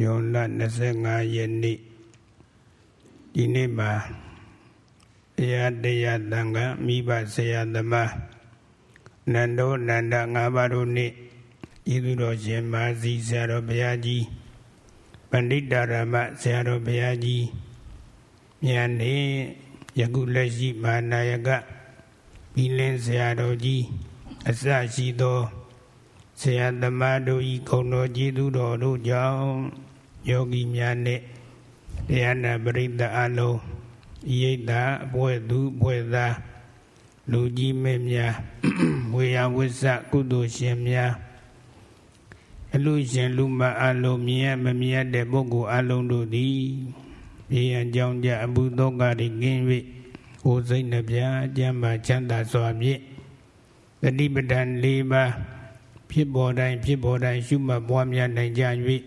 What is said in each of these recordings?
ယွန်လ25ရက်နေ့ဒီနေ့မှာတရားတရားတန်ခါမိဘဆရာသမားနန္ဒောနန္ဒငါးပါးတို့နှင့်ဤသူတော်ရှင်မာစီဆရာတော်ဘုရားကြီးပဏိတာရမဆရာတော်ဘုရားကြီးမြတ်နေယခုလက်ရှိမဟာနာယကဘီလင်းဆရာတော်ကြီးအစရှိသောဆရာသမားတို့ဤကုံတော်ကျေးဇူးတော်တို့ကြောင့် ယောဂီများနှင့်တရားနာပရိသတ်အလုံးဤိတ်တာအပွဲသူအပွဲသားလူကြီးမင်းများဝေယဝိဇ္ဇကုသိုလ်ရှင်များအလူရှင်လူမအလုံးမြင်ရမမြင်တဲ့ပုဂ္ဂိုလ်အလုံးတို့သည်ပြေရန်ကြောင့်ကြအဘုသောကရိကင်း၍ကိုယ်စိတ်နှပြအကျမ်းပါချမ်းသာစွာဖြင့်တတိပဒံ၄ပါးဖြစ်ပေါ်တိုင်းဖြစ်ပေါ်တိုင်းရှုမှတ်ပွားများနိုင်ကြ၍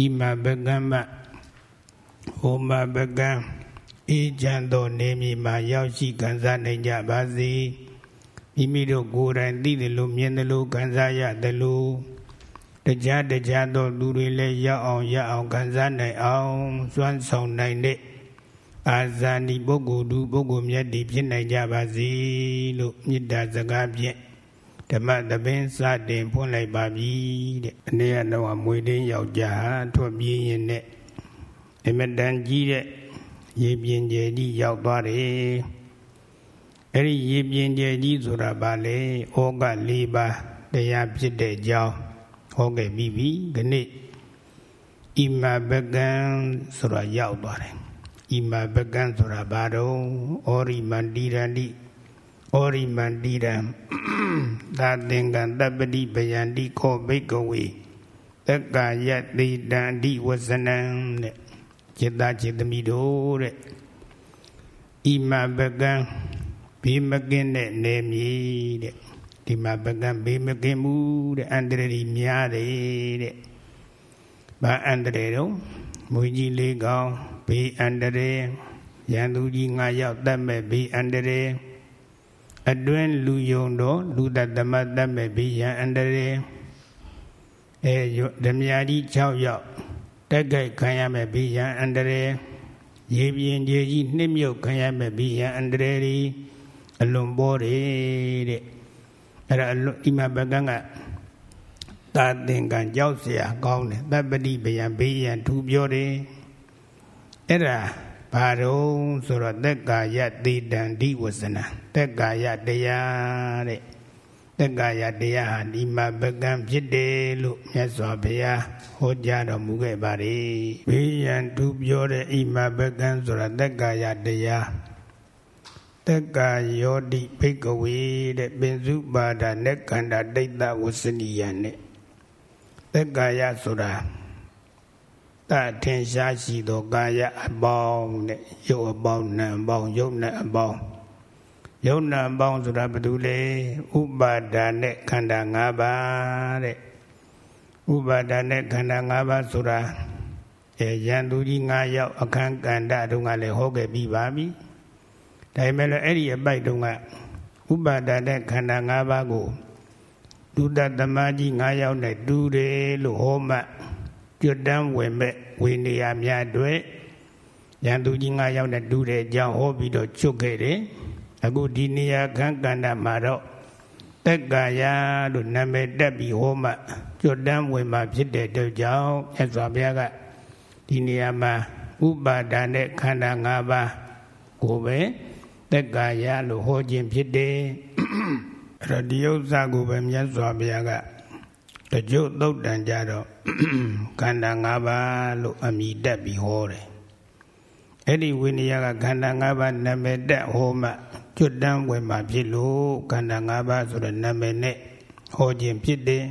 ဣမဘကမ္မဟောမဘကံအေးချမ်းသောနေမြေမှာရောက်ရှိခံစားနိုင်ကြပါစေမိမိတို့ကိုယ်တိုင်သိတယ်လို့မြင်တယ်လို့ခံစားရတယ်လို့တရားတရားသောလူတွေလည်းရောက်အောင်ရအောင်ခံစားနိုင်အောင်စွမ်းဆောင်နိုင်တဲ့အာဇာနိပုဂ္ဂိုလ်သူပုဂ္ဂိုလ်မြတ်တည်ဖြစ်နိုင်ကြပါစေလို့မေတ္တာစကားဖြင့် ဓမ္မသဘင်စတင်ဖွင့်လိုက်ပါပြီတဲ့အနည်းကတော့မွေတင်းယောက်ျားထွက်ပြေးရင်နဲ့အမတန်ကြီးတဲ့ရေပြင်းကျယ်ကြီးရောက်သွားတယ်အဲ့ဒီရေပြင်းကျယ်ကြီးဆိုတာဘာလဲဩက၄ပါးတရားဖြစ်တဲ့ကြောင်းဟောခဲ့ပြီးပြီဒီနေ့ဣမဘကံဆိုတာရောက်သွားတယ်ဣမဘကံဆိုတာဘာတော့ဩရိမန္တိရဏိ ဩရိမန္တိရံသာသင်္ကံတပ္ပတိဗယန္တိခောဘိကဝေတက္ကာယတိတံအဓိဝဇနံတဲ့จิตသားจิตသမီးတို့တဲ့ဣမပကံဘေးမကင်းတဲ့နေမြေတဲ့ဒီမှာပကံဘေးမကင်းမှုတဲ့အန္တရာယ်များတယ်တဲ့ဘာအန္တရာယ်တော့မွေကြီးလေးကောင်ဘေးအန္တရာယ်ရန်သူကြီး၅ယောက်တတ်မဲ့ဘေးအန္တရာယ် အတွင်းလူယုံတော့လူတသမတ်တတ်မဲ့ဘေးရန်အန္တရာယ်အဲဓမြာကြီး6ယောက်တက်ကြိုက်ခံရမဲ့ဘိယံအန္တရေရေပြင်းကြီးကြီးနှိမ့်မြုပ်ခံရမဲ့ဘိယံအန္တရေဒီအလွန်ပေါ်တယ်တဲ့အဲ့ဒါအလွန်ဒီမှာဘကံကသာသင်္ကံကြောက်เสียကောင်းတယ်တပ်ပတိဘယံဘေးရန်ထူပြောတယ်အဲ့ဒါ ဘာတော့ဆိုတော့သက်ကာယတိတံဒီဝဇနံသက်ကာယတရားတဲ့သက်ကာယတရားဟာဒီမှာပကံဖြစ်တယ်လို့မြတ်စွာဘုရားဟောကြားတော်မူခဲ့ပါတယ်။ဘေးရန်သူပြောတဲ့ဣမပကံဆိုတာသက်ကာယတရားသက်ကာယောတိဘိကဝေတဲ့ပင်စုပါဒနဲ့ခန္ဓာဒိဋ္ဌဝစနိယနဲ့သက်ကာယဆိုတာ တထင်ရှားရှိသောကာယအပေါင်းနဲ့ရုပ်အပေါင်းနာမ်အပေါင်းရုပ်နဲ့အပေါင်းယုံနာပေါင်းဆိုတာဘာတူလဲဥပါဒါနဲ့ခန္ဓာ၅ပါးတဲ့ဥပါဒါနဲ့ခန္ဓာ၅ပါးဆိုတာအဲရန်သူကြီး၅ယောက်အခန်းကန္တတုန်းကလည်းဟောခဲ့ပြီးပါပြီဒါပေမဲ့လည်းအဲ့ဒီအပိုက်တုန်းကဥပါဒါနဲ့ခန္ဓာ၅ပါးကိုဒုတသမားကြီး၅ယောက်နဲ့တူတယ်လို့ဟောမှ ကျွတ်တန်းဝင်မဲ့ဝေနေရများတွေရန်သူကြီး၅ယောက်နဲ့တူတဲ့အကြောင်းဟောပြီးတော့ချွတ်ခဲ့တယ်အခုဒီနေရာခန်းကန္တမှာတော့တက်ကာယလို့နာမည်တက်ပြီးဟောမှကျွတ်တန်းဝင်မှဖြစ်တဲ့အတွက်ကြောင့်မြတ်စွာဘုရားကဒီနေရာမှာဥပါဒာနဲ့ခန္ဓာ၅ပါးကိုပဲတက်ကာယလို့ဟောခြင်းဖြစ်တယ်အဲ့တော့ဒီဥစ္စာကိုပဲမြတ်စွာဘုရားက တကြုတ်သုတ်တန်ကြတော့ခန္ဓာ၅ပါးလို့အမိတက်ပြီးဟောတယ်အဲ့ဒီဝိနည်းကခန္ဓာ၅ပါးနာမည်တက်ဟောမှကျွတ်တန်းဝင်မှာဖြစ်လို့ခန္ဓာ၅ပါးဆိုတဲ့နာမည်နဲ့ဟောခြင်းဖြစ်တယ်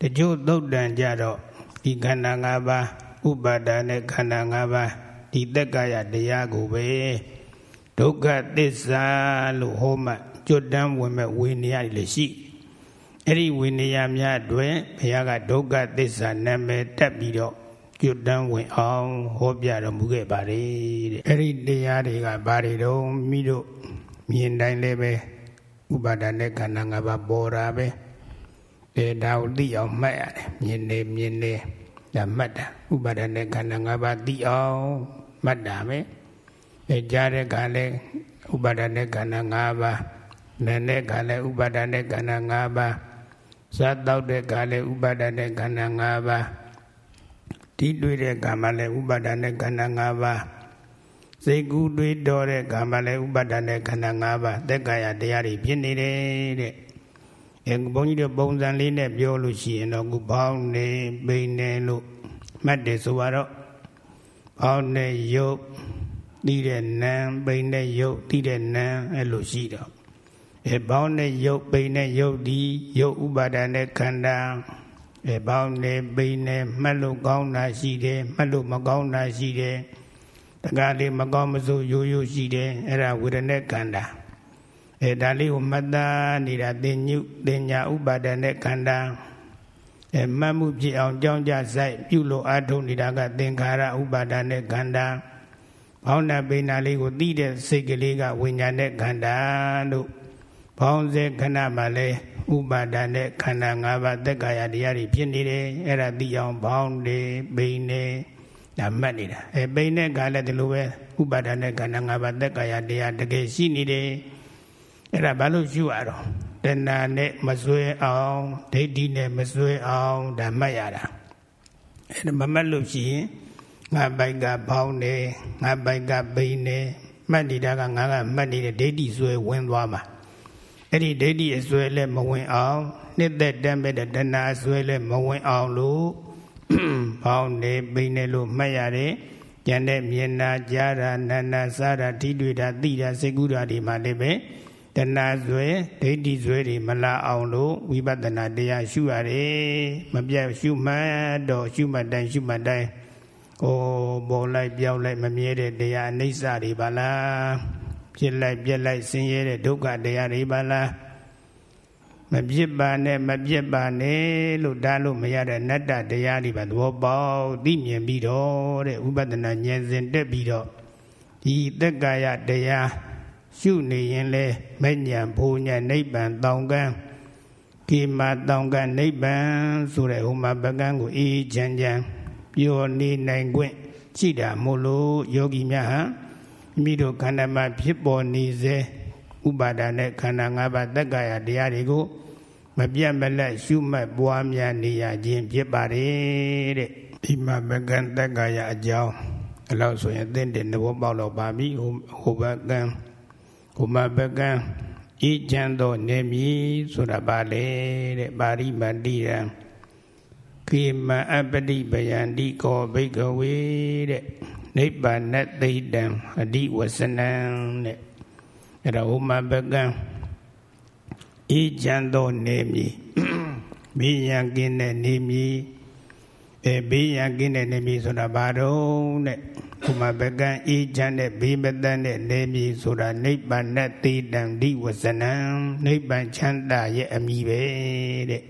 တချို့သုတ်တန်ကြတော့ဒီခန္ဓာ၅ပါးဥပါဒာနဲ့ခန္ဓာ၅ပါးဒီသက်ကာယတရားကိုပဲဒုက္ခသစ္စာလို့ဟောမှကျွတ်တန်းဝင်မဲ့ဝိနည်းလည်းရှိ အဲ့ဒီဝိနည်းများအတွင်ဘုရားကဒုက္ခသစ္စာနာမည်တက်ပြီးတော့ကျွတ်တန်းဝင်အောင်ဟောပြတော်မူခဲ့ပါတယ်တဲ့အဲ့ဒီတရားတွေကဘာတွေတော့မိတို့မြင်တိုင်းလည်းပဲဥပါဒณะခန္ဓာ၅ပါးပေါ်တာပဲအဲဒါကိုသိအောင်မှတ်ရတယ်မြင်နေမြင်နေဒါမှတ်တာဥပါဒနဲ့ခန္ဓာ၅ပါးသိအောင်မှတ်တာပဲအဲကြားတဲ့ကလည်းဥပါဒနဲ့ခန္ဓာ၅ပါးနာနဲ့ကလည်းဥပါဒနဲ့ခန္ဓာ၅ပါး စားတော့တဲ့ကလည်းဥပါဒနဲ့ခန္ဓာ၅ပါးဒီတွေ့တဲ့ကံမှလည်းဥပါဒနဲ့ခန္ဓာ၅ပါးစိတ်ကူးတွေးတော်တဲ့ကံမှလည်းဥပါဒနဲ့ခန္ဓာ၅ပါးသက်ကာယတရားတွေဖြစ်နေတယ်တဲ့အဲဘုန်းကြီးတို့ပုံစံလေးနဲ့ပြောလို့ရှိရင်တော့ခုဘောင်းနေပိန်နေလို့မှတ်တယ်ဆိုတော့ဘောင်းနေရုပ်သိတဲ့နာမ်ပိန်တဲ့ရုပ်သိတဲ့နာမ်အဲ့လိုရှိတော့ အဲဘောင်းနဲ့ရုပ်ပိန်နဲ့ရုပ်ဒီရုပ်ဥပါဒာနဲ့ခန္ဓာအဲဘောင်းနဲ့ပိန်နဲ့မှတ်လို့ကောင်းတာရှိတယ်မှတ်လို့မကောင်းတာရှိတယ်တကားလေးမကောင်းမဆိုးရိုးရိုးရှိတယ်အဲ့ဒါဝေဒနာခန္ဓာအဲဒါလေးကိုမှတ်သားနေတာတင်ညုတင်ညာဥပါဒာနဲ့ခန္ဓာအဲမှတ်မှုဖြစ်အောင်ကြောင်းကြဆိုင်ပြုလို့အထုံနေတာကသင်္ခါရဥပါဒာနဲ့ခန္ဓာဘောင်းနာပိနာလေးကိုသိတဲ့စိတ်ကလေးကဝိညာဉ်နဲ့ခန္ဓာလို့ ဘောင်းစေခဏမှလည်းဥပါဒာနဲ့ခန္ဓာ၅ပါးသက်ကာယတရားတွေဖြစ်နေတယ်အဲ့ဒါသိအောင်ဘောင်းနေပိနေဒါမှတ်နေတာအဲပိနေကလည်းဒီလိုပဲဥပါဒာနဲ့ခန္ဓာ၅ပါးသက်ကာယတရားတကယ်ရှိနေတယ်အဲ့ဒါဘာလို့ရှုရတော့တဏှာနဲ့မစွဲအောင်ဒိဋ္ဌိနဲ့မစွဲအောင်ဒါမှတ်ရတာအဲ့ဒါမမှတ်လို့ရှိရင်ငါပိုက်ကဘောင်းနေငါပိုက်ကပိနေမှတ်နေတာကငါကမှတ်နေတဲ့ဒိဋ္ဌိစွဲဝင်သွားမှာ အဲ့ဒီဒိဋ္ဌိအစွဲလည်းမဝင်အောင်နှစ်သက်တမ်းမဲ့တဲ့တဏှာအစွဲလည်းမဝင်အောင်လို့ဘောင်းနေပိနေလို့မှတ်ရတယ်ကျန်တဲ့မြင်နာကြားတာနာနာစားတာထိတွေ့တာသိတာစိတ်ကူးတာဒီမှာလည်းပဲတဏှာဇွဲဒိဋ္ဌိဇွဲတွေမလာအောင်လို့ဝိပဿနာတရားရှုရတယ်မပြတ်ရှုမှတ်တော့ရှုမှတ်တိုင်းရှုမှတ်တိုင်းဩပေါ်လိုက်ပြောင်းလိုက်မမြဲတဲ့တရားအနိစ္စတွေပါလား ဖြစ်လိုက်ပြက်လိုက်ဆင်းရဲတဲ့ဒုက္ခတရားတွေပါလားမပြစ်ပါနဲ့မပြစ်ပါနဲ့လို့ဒါလို့မရတဲ့နတ္တတရားတွေပါသဘောပေါက်သိမြင်ပြီးတော့တဲ့ဥပဒနာဉာဏ်စဉ်တက်ပြီးတော့ဒီသက်ကာယတရားရှုနေရင်လဲမဲ့ညာဘိုးညာနိဗ္ဗာန်တောင်ကန်းကိမာတောင်ကန်းနိဗ္ဗာန်ဆိုတဲ့ဟိုမှာပကန်းကိုအေးချမ်းချမ်းပျော်နေနိုင်ခွင့်ရှိတာမို့လို့ယောဂီများဟာ မိမိတို့ခန္ဓာမှာဖြစ်ပေါ်နေစေဥပါဒာနဲ့ခန္ဓာ၅ပါးတက္ကရာတရားတွေကိုမပြတ်မလက်ရှုမှတ်ပွားများနေရခြင်းဖြစ်ပါတယ်တဲ့ဒီမှာပကန်းတက္ကရာအကြောင်းအဲ့လောက်ဆိုရင်အသင့်တဲ့သဘောပေါက်တော့ပါပြီဟိုဟိုဘကန်းဟိုမှာပကံဤချမ်းသောနေမည်ဆိုတာပါလေတဲ့ပါရိမတိရံခေမအပတိပယန္တိကောဘိကဝေတဲ့ နိဗ္ဗာန်သိတံအဓိဝဆနံတဲ့အဲ့ဒါဟိုမှာပကံဤချမ်းသောနေမည်ဘေးရန်ကင်းတဲ့နေမည်အဲဘေးရန်ကင်းတဲ့နေမည်ဆိုတာဘာတော့တဲ့ဥမပကံအေးချမ်းတဲ့ဘေးမတန်းတဲ့နေမြေဆိုတာနိဗ္ဗာန်နဲ့တေတံဒီဝဇနံနိဗ္ဗာန်ချမ်းသာရဲ့အမိပဲတဲ့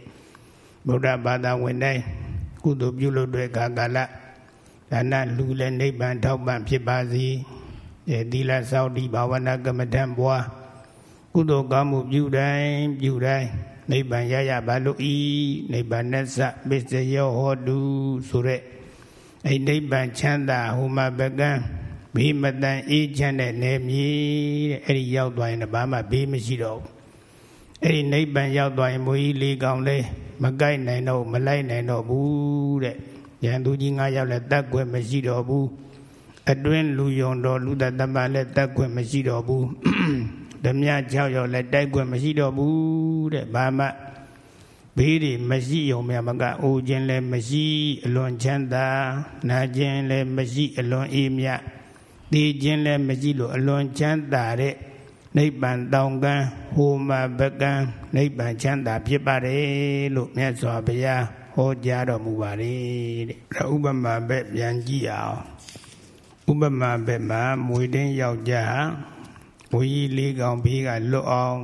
ဗုဒ္ဓဘာသာဝင်တိုင်းကုသိုလ်ပြုလို့တဲ့ကာကလ ဒါနလူလည်းနိဗ္ဗာန်ထောက်ပံ့ဖြစ်ပါစေအဲသီလစောင့်တည်ဘာဝနာကမ္မဋ္ဌာန်းပွားကုသိုလ်ကောင်းမှုပြုတိုင်းပြုတိုင်းနိဗ္ဗာန်ရရပါလို့ဤနိဗ္ဗာန်နဲ့စပစ္စယောဟောတုဆိုတဲ့အဲ့နိဗ္ဗာန်ချမ်းသာဟိုမှာပကံဘေးမတန်အေးချမ်းတဲ့နေမြေတဲ့အဲ့ဒီရောက်သွားရင်ဘာမှဘေးမရှိတော့ဘူးအဲ့ဒီနိဗ္ဗာန်ရောက်သွားရင်မွေးလေးကောင်လေးမကိုက်နိုင်တော့မလိုက်နိုင်တော့ဘူးတဲ့ ရန်သူကြီးငါရောက်လဲတတ်ွယ်မရှိတော့ဘူးအတွင်းလူယုံတော်လူတတမလည်းတတ်ွယ်မရှိတော့ဘူးဓမြ6ရောက်လဲတိုက်ွယ်မရှိတော့ဘူးတဲ့ဘာမှဘေးတွေမရှိုံမြမကအိုခြင်းလည်းမရှိအလွန်ချမ်းသာနာခြင်းလည်းမရှိအလွန်အေးမြသိခြင်းလည်းမရှိလို့အလွန်ချမ်းသာတဲ့နိဗ္ဗာန်တောင်ကန်းဟိုမှာဘကန်းနိဗ္ဗာန်ချမ်းသာဖြစ်ပါတယ်လို့မြတ်စွာဘုရား ဟောကြားတော်မူပါတယ်တဲ့ဥပမာပဲပြန်ကြည့်အောင်ဥပမာပဲမှာမွေတင်းယောက်ျားဝီလေးကောင်ဘေးကလွတ်အောင်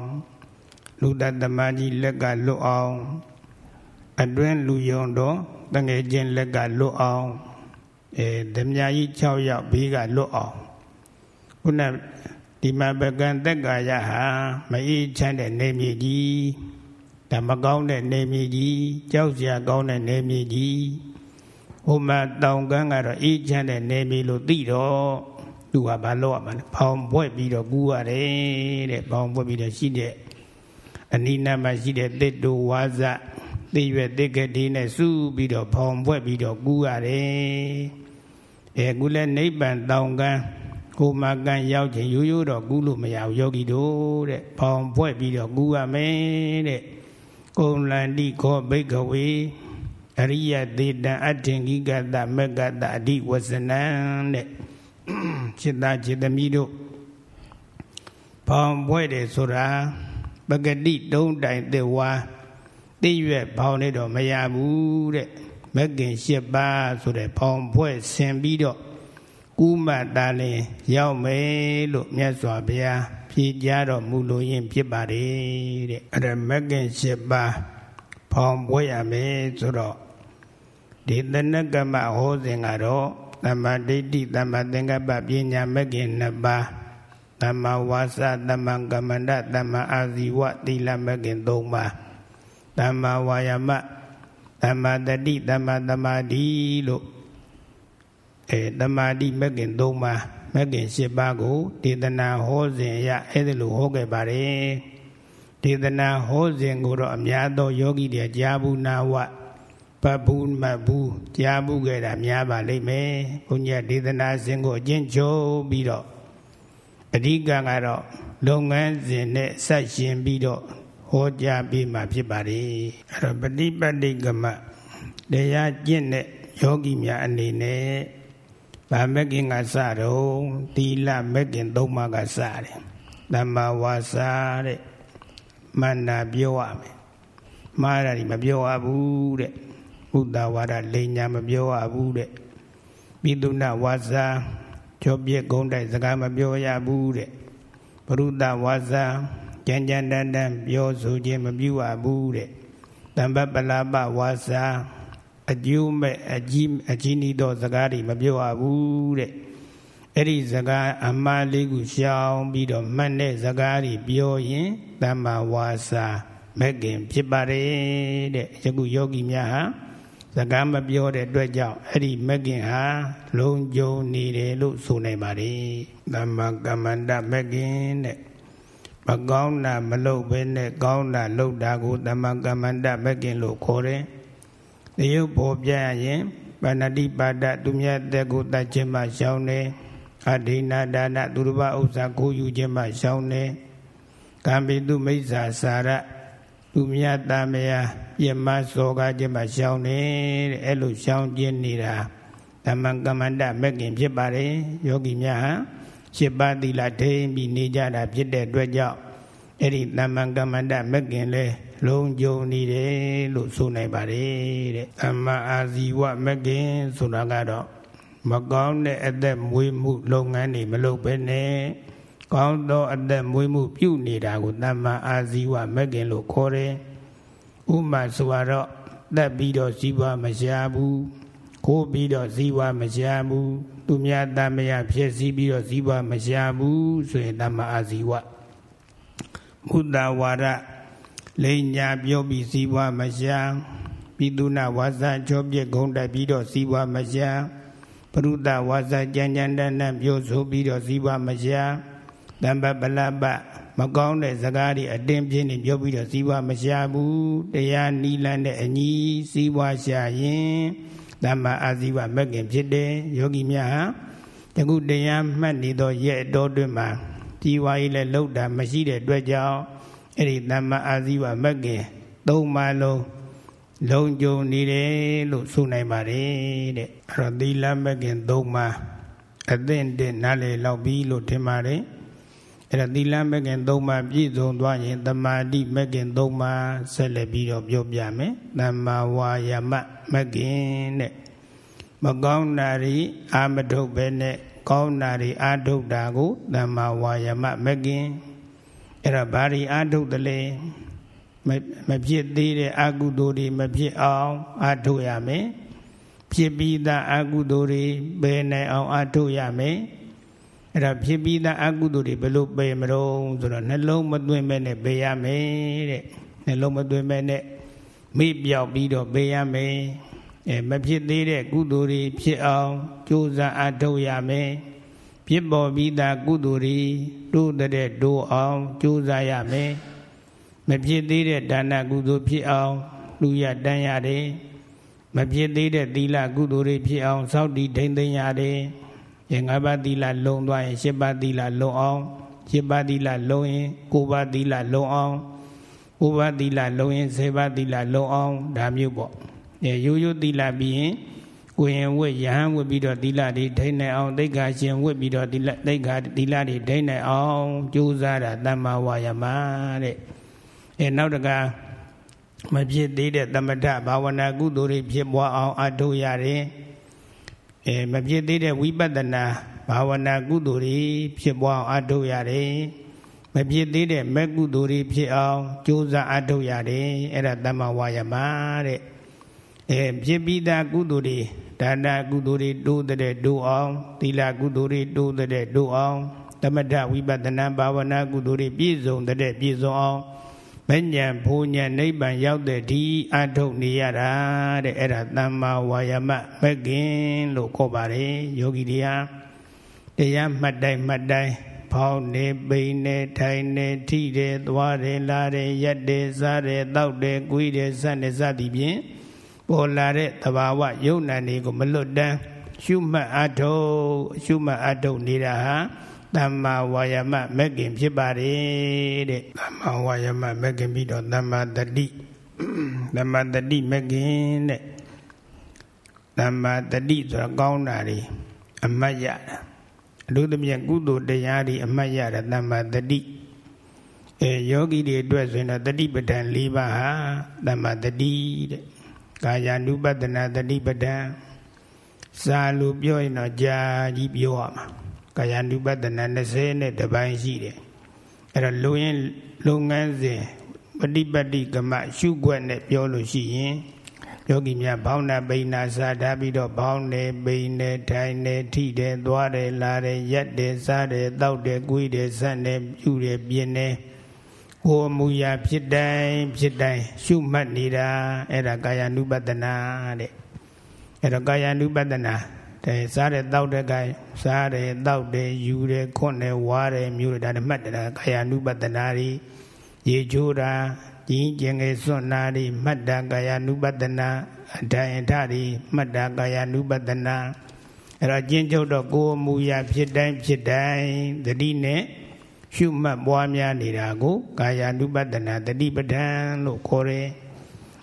လူတတမကြီးလက်ကလွတ်အောင်အတွင်းလူယုံတော့တငယ်ချင်းလက်ကလွတ်အောင်အဲဓမြကြီး6ယောက်ဘေးကလွတ်အောင်ခုနဒီမှာပကံတက်ကာယဟာမအေးချမ်းတဲ့နေမြေကြီး ဓမ္မကောင်းတဲ့နေမြေကြီးကြောက်စရာကောင်းတဲ့နေမြေကြီးဟိုမှာတောင်ကန်းကတော့အေးချမ်းတဲ့နေမီလို့သိတော့သူကဘာလို့ရမှာလဲဖောင်ဘွက်ပြီးတော့ကူးရတယ်တဲ့ဖောင်ဘွက်ပြီးတော့ရှိတဲ့အနိနာမှာရှိတဲ့တစ်တူဝါဇသိရွက်တိကတိနဲ့စုပြီးတော့ဖောင်ဘွက်ပြီးတော့ကူးရတယ်အဲကူလည်းနိဗ္ဗာန်တောင်ကန်းကိုမကန်ရောက်ခြင်းရိုးရိုးတော့ကူးလို့မရဘူးယောဂီတို့တဲ့ဖောင်ဘွက်ပြီးတော့ကူးရမယ်တဲ့ ကုံလန္တိခောဘိကဝေအရိယသေတံအထင်ကိကတမကတအဓိဝဇနံတဲ့จิตသားจิตသမီးတို့ဖောင်ဘွဲ့တယ်ဆိုတာပဂတိတုံးတိုင်တဲ့ဝါသိရွက်ဖောင်နေတော့မရဘူးတဲ့မက်ကင်၈ပါးဆိုတဲ့ဖောင်ဘွဲ့ဆင်ပြီးတော့ကုမတာလင်ရောက်မယ်လို့မြတ်စွာဘုရား ဖြေကြားတော်မူလို့ရင်ဖြစ်ပါတယ်တဲ့အဲ့ဒါမက်ကင်၈ပါးဖောင်ဘွဲ့ရမယ်ဆိုတော့ဒီတဏကမဟောစဉ်ကတော့သမ္မာဒိဋ္ဌိသမ္မာသင်္ကပ္ပပညာမဂ္ဂင်နှစ်ပါးသမ္မာဝါစာသမ္မာကမ္မန္တသမ္မာအာဇီဝသီလမဂ္ဂင်၃ပါးသမ္မာဝါယာမသမ္မာတတိသမ္မာသမာဓိလို့အဲသမာဓိမဂ္ဂင်၃ပါး မဂ္ဂင်၈ပါးကိုဒေသနာဟောစဉ်ရအဲ့ဒါလိုဟောခဲ့ပါတယ်ဒေသနာဟောစဉ်ကိုတော့အများသောယောဂီတွေကြားဘူးနာဝပဘူးမဘူးကြားဘူးခဲ့တာများပါလိမ့်မယ်ဘုန်းကြီးဒေသနာစဉ်ကိုအကျဉ်းချုပ်ပြီးတော့အဓိကကတော့လုပ်ငန်းစဉ်နဲ့ဆက်ရှင်ပြီးတော့ဟောကြားပြီးမှဖြစ်ပါတယ်အဲ့တော့ပฏิပတ်တိကမတရားကျင့်တဲ့ယောဂီများအနေနဲ့ ဗာမကင်ကစတော့သီလမကင်သုံးပါးကစတယ်သမ္မာဝါစာတဲ့မန္တာပြောရမယ်မှားတာဒီမပြောရဘူးတဲ့ဘုဒ္ဓဝါဒလိန်ညာမပြောရဘူးတဲ့ပိသုဏဝါစာကြောပြက်ဂုံးတိုက်စကားမပြောရဘူးတဲ့ပရုဒဝါစာကြံကြံတန်တန်ပြောဆိုခြင်းမပြုရဘူးတဲ့တမ္ပပလာပဝါစာ အကျိုးမဲ့အကြီးအကြီးနီးသောစကားတွေမပြောရဘူးတဲ့အဲ့ဒီစကားအမှားလေးခုရှောင်ပြီးတော့မှတ်တဲ့စကားတွေပြောရင်တမ္မာဝါစာမဲ့ခင်ဖြစ်ပါတယ်တဲ့ယခုယောဂီများဟာစကားမပြောတဲ့အတွက်ကြောင့်အဲ့ဒီမက်ကင်ဟာလုံကြုံနေတယ်လို့ဆိုနိုင်ပါတယ်။သမ္မာကမ္မန္တမက်ကင်တဲ့မကောင်းတာမလုပ်ဘဲနဲ့ကောင်းတာလုပ်တာကိုသမ္မာကမ္မန္တမက်ကင်လို့ခေါ်တယ်။ တရုပ်ပေါ်ပြရင်ပါဏတိပါဒသူမြတ်တဲ့ကိုတတ်ခြင်းမှရှောင်းတယ်။အဒိနာဒါနသူတစ်ပါးဥစ္စာကိုယူခြင်းမှရှောင်းတယ်။ကံပိတုမိစ္ဆာစာရသူမြတ်သားမယားပြမစောကားခြင်းမှရှောင်းနေတဲ့အဲ့လိုရှောင်းခြင်းနေတာဓမ္မကမ္မန္တမက်ကင်ဖြစ်ပါတယ်ယောဂီများဟာရှစ်ပါးသီလထိန်ပြီးနေကြတာဖြစ်တဲ့အတွက်ကြောင့် အဲ့ဒီဓမ္မကမ္မန္တမက်ကင်လဲလုံးကြုံနေတယ်လို့ဆိုနိုင်ပါတယ်တဲ့ဓမ္မအာဇီဝမက်ကင်ဆိုတာကတော့မကောင်းတဲ့အသက်မွေးမှု လုပ်ငန်းတွေမလုပ်ဘဲနဲ့ကောင်းသောအသက်မွေးမှုပြုနေတာကိုတမ္မာအာဇီဝမက်ကင်လို့ခေါ်တယ်။ဥမာဆိုတော့တက်ပြီးတော့ဇီဝမရှားဘူး။ကိုပြီးတော့ဇီဝမရှားဘူး။သူများတမယဖြစ်စည်းပြီးတော့ဇီဝမရှားဘူးဆိုရင်တမ္မာအာဇီဝ။ မုဒ္ဒဝါဒလိညာပြောပြီးဇီဝမရှားပိတုနာဝါစာချောပြက်ဂုံတက်ပြီးတော့ဇီဝမရှားပရုဒဝါစာကြံကြံတန်းတန်းပြောဆိုပြီးတော့ဇီဝမရှားတမ္ပပလပမကောင်းတဲ့စကားတွေအတင်းပြင်းနေပြောပြီးတော့စီးပွားမရှာဘူးတရားနီးလန်းတဲ့အညီစီးပွားရှာရင်တမ္မာအာဇီဝမက်ကင်ဖြစ်တယ်ယောဂီများဟာတခုတရားမှတ်နေသောရဲ့အတော်တွင်မှာ ဒီဝါကြီးလည်းလှုပ်တာမရှိတဲ့အတွက်ကြောင့်အဲ့ဒီတမ္မာအာဇီဝမက်ကင်သုံးပါလုံးလုံးကြုံနေတယ်လို့ဆိုနိုင်ပါတယ်တဲ့အဲ့တော့သီလမက်ကင်သုံးပါအသင့်တဲ့နားလေလောက်ပြီလို့ထင်ပါတယ်အဲ့ဒါသီလမဂ္ဂင်၃ပါးပြည့်စုံသွားရင်တမာတိမဂ္ဂင်၃ပါးဆက်လက်ပြီးတော့ပြောပြမယ်တမ္မာဝါယမမဂ္ဂင်တဲ့မကောင်းတာတွေအာမထုတ်ပဲနဲ့ ကောင်းတာတွေအာထုတ်တာကိုတမ္မာဝါယမမဂ္ဂင်အဲ့ဒါဘာတွေအာထုတ်တယ်လဲမဖြစ်သေးတဲ့အကုသိုလ်တွေမဖြစ်အောင်အာထုတ်ရမယ်ဖြစ်ပြီးသားအကုသိုလ်တွေပယ်နိုင်အောင်အာထုတ်ရမယ်အဲ့ဒါဖြစ်ပြီးသားအကုသိုလ်တွေဘယ်လိုပယ်မလို့ဆိုတော့နှလုံးမသွင်းမဲ့နဲ့ပယ်ရမယ်တဲ့နှလုံးမသွင်းမဲ့နဲ့မိပြောက်ပြီးတော့ပယ်ရမယ် အဲမဖြစ်သေးတဲ့ကုသိုလ်တွေဖြစ်အောင်ကြိုးစားအထောက်ရမယ်ဖြစ်ပေါ်ပြီးသားကုသိုလ်တွေတိုးတဲ့တိုးအောင်ကြိုးစားရမယ်မဖြစ်သေးတဲ့ဒါနကုသိုလ်ဖြစ်အောင်လူရတန်းရတယ်မဖြစ်သေးတဲ့သီလကုသိုလ်တွေဖြစ်အောင်စောင့်တည်ထိမ့်သိမ်းရတယ်ရငါးပါးသီလလုံသွားရင်ရှစ်ပါးသီလလုံအောင်ရှစ်ပါးသီလလုံရင်ကိုးပါးသီလလုံအောင်ကိုးပါးသီလလုံရင်ဆယ်ပါးသီလလုံအောင်ဒါမျိုးပေါ့အဲ ရိုးရိုးသီလပြီးရင်ကိုရင်ဝတ်ယဟန်ဝတ်ပြီးတော့သီလတွေထိနေအောင်သိက္ခာရှင်ဝတ်ပြီးတော့သီလသိက္ခာသီလတွေထိနေအောင်ကြိုးစားတာတမ္မာဝါယမတဲ့အဲနောက်တကမဖြစ်သေးတဲ့သမထဘာဝနာကုသိုလ်တွေဖြစ်ပွားအောင်အထောက်ရတယ်အဲမဖြစ်သေးတဲ့ဝိပဿနာဘာဝနာကုသိုလ်တွေဖြစ်ပွားအောင်အထောက်ရတယ်မဖြစ်သေးတဲ့မဲ့ကုသိုလ်တွေဖြစ်အောင်ကြိုးစားအထောက်ရတယ်အဲ့ဒါတမ္မာဝါယမတဲ့ အဲဖြစ်ပြီးသားကုသိုလ်တွေဒါနကုသိုလ်တွေတိုးတဲ့တိုးအောင်သီလကုသိုလ်တွေတိုးတဲ့တိုးအောင်သမထဝိပဿနာဘာဝနာကုသိုလ်တွေပြည့်စုံတဲ့ပြည့်စုံအောင်မဉ္ဇဉ်ဘုံဉ္ဇဉ်နိဗ္ဗာန်ရောက်တဲ့ဒီအထုတ်နေရတာတဲ့အဲ့ဒါသမ္မာဝါယမမဂ္ဂင်လို့ခေါ်ပါတယ်ယောဂီတွေဟာတရားမှတ်တိုင်းမှတ်တိုင်းဖောင်းနေပိန်နေထိုင်နေထိတယ်သွားတယ်လာတယ်ရက်တယ်စားတယ်တောက်တယ်ကွေးတယ်စတဲ့စသည်ဖြင့် ပေါ်လာတဲ့သဘာဝယုံနာတွေကိုမလွတ်တမ်းရှုမှတ်အထုတ်ရှုမှတ်အထုတ်နေတာဟာသမ္မာဝါယာမမဂ္ဂင်ဖြစ်ပါတယ်တဲ့သမ္မာဝါယာမမဂ္ဂင်ပြီးတော့သမ္မာတတိသမ္မာတတိမဂ္ဂင်တဲ့သမ္မာတတိဆိုတာကောင်းတာတွေအမတ်ရတာအလို့တမြတ်ကုသိုလ်တရားတွေအမတ်ရတာသမ္မာတတိအဲယောဂီတွေအတွက်ဆိုရင်တော့တတိပဋ္ဌာန်၄ပါးဟာသမ္မာတတိတဲ့ ကာယ ानु ပတနာတတိပဋ္ဌာန်စာလို့ပြောရင်တော့ကြာကြီးပြောရမှာကာယ ानु ပတနာ20နဲ့တပိုင်းရှိတယ်အဲ့တော့လူရင်းလုပ်ငန်းစဉ်ပฏิပတ်တိကမရှုွက်နဲ့ပြောလို့ရှိရင်ယောဂီများဘောင်းနာပိဏာစာထားပြီးတော့ဘောင်းနေပိနေထိုင်နေထိတယ်သွားတယ်လာတယ်ရက်တယ်စားတယ်တောက်တယ်ကွေးတယ်ဆန့်တယ်ပြုတယ်ပြင်းတယ် ကိုယ်မူရာဖြစ်တိုင်းဖြစ်တိုင်းရှုမှတ်နေတာအဲ့ဒါကာယ ानु ပတနာတဲ့အဲ့တော့ကာယ ानु ပတနာတဲ့စားတဲ့တောက်တဲ့ကစားတယ်တောက်တယ်ယူတယ်ခွန့်တယ်ဝါတယ်မျိုးတယ်ဒါနဲ့မှတ်တယ်ကာယ ानु ပတနာတွေရေချိုးတာကြီးကျင်ငယ်စွန့်နာတွေမှတ်တာကာယ ानु ပတနာအထိုင်အထတွေမှတ်တာကာယ ानु ပတနာအဲ့တော့ကျင့်ချုပ်တော့ကိုယ်မူရာဖြစ်တိုင်းဖြစ်တိုင်းတတိနဲ့ ရှုမှတ်ပွားများနေတာကိုကာယ ानु ပတနာတတိပဒံလို့ခေါ်တယ်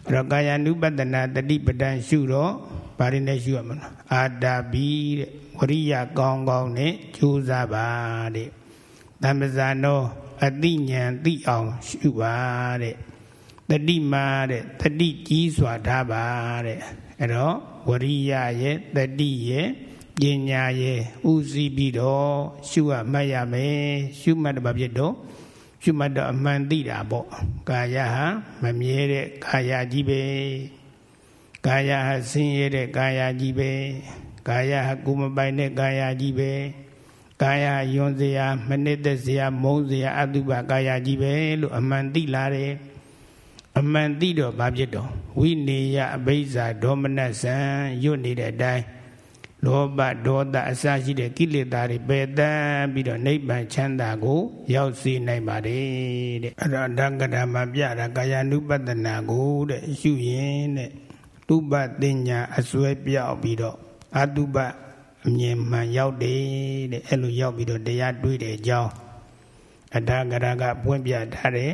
အဲ့တော့ကာယ ानु ပတနာတတိပဒံရှုတော့ဘာတွေနဲ့ရှုရမလဲအာတာဘီတဲ့ဝရိယကောင်းကောင်းနဲ့ကြိုးစားပါတဲ့တမ္ပဇာနောအတိညာသိအောင်ရှုပါတဲ့တတိမာတဲ့တတိကြီးစွာထားပါတဲ့အဲ့တော့ဝရိယရဲ့တတိရဲ့ ပညာရဲ့ဥစည်းပြီးတော့ရှုရမှတ်ရမယ်ရှုမှတ်တော့ဖြစ်တော့ရှုမှတ်တော့အမှန်သိတာပေါ့ကာယဟာမမြဲတဲ့ကာယကြီးပဲကာယဟာဆင်းရဲတဲ့ကာယကြီးပဲကာယဟာကိုမပိုင်တဲ့ကာယကြီးပဲကာယယွန်စရာမနစ်သက်စရာမုန်းစရာအတုပကာယကြီးပဲလို့အမှန်သိလာတယ်အမှန်သိတော့ဘာဖြစ်တော့ဝိနေယအဘိဇာဒေါမနဆံရွတ်နေတဲ့အတိုင်း လောဘဒေါသအစရှိတဲ့ကိလေသာတွေပယ်တန်းပြီးတော့နိဗ္ဗာန်ချမ်းသာကို ရောက်စေနိုင်ပါတယ်တဲ့အဲ့ဒါဓကဓမ္မပြတာကာယ ानु ပတနာကိုတဲ့ရှုရင်တဲ့တုပတင်ညာအစွဲပြောက်ပြီးတော့အတုပအမြင်မှန်ရောက်တယ်တဲ့အဲ့လိုရောက်ပြီးတော့တရားတွေးတဲ့အကြောင်းအထာဂရကပွင့်ပြထားတယ်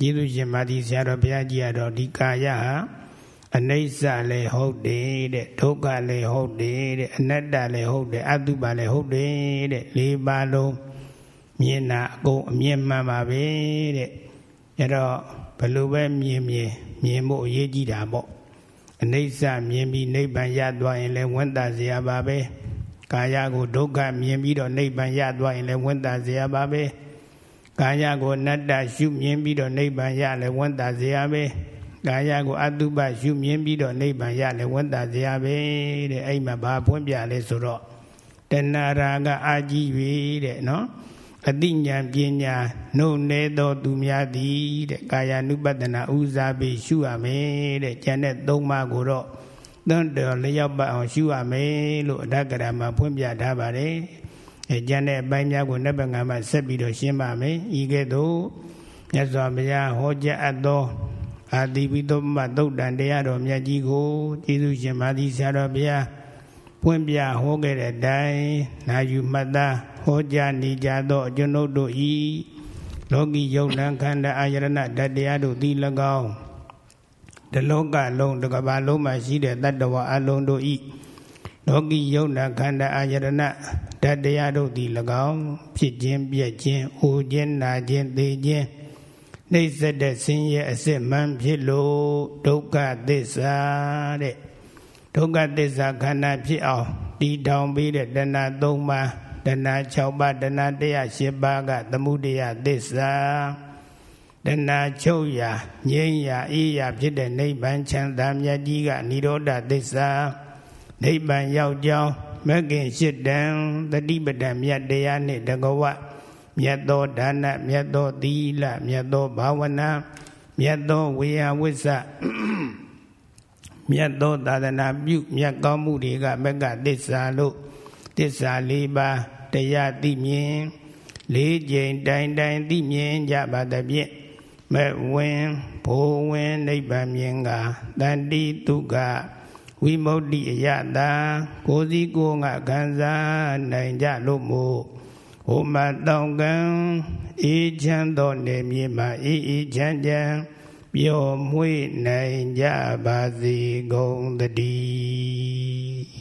ကျေးဇူးရှင်မာသီဆရာတော်ဘုရားကြီးကတော့ဒီကာယဟာ အနိစ္စလည်းဟုတ်တယ်တဲ့ဒုက္ခလည်းဟုတ်တယ်တဲ့အနတ္တလည်းဟုတ်တယ်အတုပလည်းဟုတ်တယ်တဲ့လေးပါးလုံးမြင်တာအကုန်အမြင်မှန်ပါပဲတဲ့အဲ့တော့ဘယ်လိုပဲမြင်မြင်မြင်ဖို့အရေးကြီးတာပေါ့အနိစ္စမြင်ပြီးနိဗ္ဗာန်ရသွားရင်လည်းဝန်တာစရာပါပဲကာယကိုဒုက္ခမြင်ပြီးတော့နိဗ္ဗာန်ရသွားရင်လည်းဝန်တာစရာပါပဲကာယကိုအနတ္တရှုမြင်ပြီးတော့နိဗ္ဗာန်ရလည်းဝန်တာစရာပဲ ကာယကိုအတုပရှုမြင်ပြီးတော့နိဗ္ဗာန်ရလည်းဝန်တာစရာပဲတဲ့အဲ့မှာဘာဖွင့်ပြလဲဆိုတော့တဏှာရာကအာကြီး၍တဲ့နော်အတိညာပညာနှုတ်နေသောသူများသည်တဲ့ကာယ ानु ပတနာဥစားပြီးရှုရမယ်တဲ့ကျန်တဲ့သုံးပါးကိုတော့သွန်တော်လျောက်ပတ်အောင်ရှုရမယ်လို့အဓကရာမှာဖွင့်ပြထားပါတယ်။အဲကျန်တဲ့အပိုင်းများကိုနတ်ဘငါမှာဆက်ပြီးတော့ရှင်းပါမယ်။ဤကဲ့သို့မြတ်စွာဘုရားဟောကြားအပ်သော အာတိပိသုမသုတ်တန်တရားတော်မြတ်ကြီးကိုကျေးဇူးရှင်မာသီဆရာတော်ဘုရားပွင့်ပြဟောခဲ့တဲ့အတိုင်းနာယူမှတ်သားဟောကြားနေကြသောအကျွန်ုပ်တို့ဤလောကီယုံနံခန္ဓာအာယရဏဓာတ်တရားတို့သည်၎င်းတလောကလုံးတစ်ကမ္ဘာလုံးမှာရှိတဲ့တတ္တဝါအလုံးတို့ဤလောကီယုံနာခန္ဓာအာယရဏဓာတ်တရားတို့သည်၎င်းဖြစ်ခြင်းပြည့်ခြင်း၊အိုခြင်းနာခြင်းသိခြင်း နှိမ့်ဆက်တဲ့ဆင်းရဲအစစ်မှန်ဖြစ်လို့ဒုက္ခသစ္စာတဲ့ဒုက္ခသစ္စာခန္ဓာဖြစ်အောင်တည်ထောင်ပြီးတဲ့တဏှာ၃ပါးတဏှာ6ပါးတဏှာ108ပါးကသမှုတရားသစ္စာတဏှာချုပ်ရာငြိမ်းရာအေးရာဖြစ်တဲ့နိဗ္ဗာန်ချမ်းသာမြတ်ကြီးကនិရောဓသစ္စာနိဗ္ဗာန်ရောက်ကြောင်းမဂ္ဂင်ရှိတံတတိပဒံမြတ်တရားနှင့်တကဝ မြတ်သောဒါနမြတ်သောသီလမြတ်သောဘာဝနာမြတ်သောဝေယဝိစ္စမြတ်သောသာသနာပြုမြတ်ကောင်းမှုတွေကမဂ္ဂသစ္စာလို့သစ္စာ၄ပါးတရားသိမြင်လေးကြိမ်တိုင်တိုင်သိမြင်ကြပါသဖြင့်မဲ့ဝင်ဘိုးဝင်နိဗ္ဗာန်မြင်ကတန်တိတုကဝိမု ക്തി အယတာကိုစီကိုငါခံစားနိုင်ကြလို့မို့ ဟိုမှာတောင်ကံအေးချမ်းသောနေမြေမှာအေးအေးချမ်းချမ်းပျော်မွေ့နိုင်ကြပါစေကုန်တည်းသံတု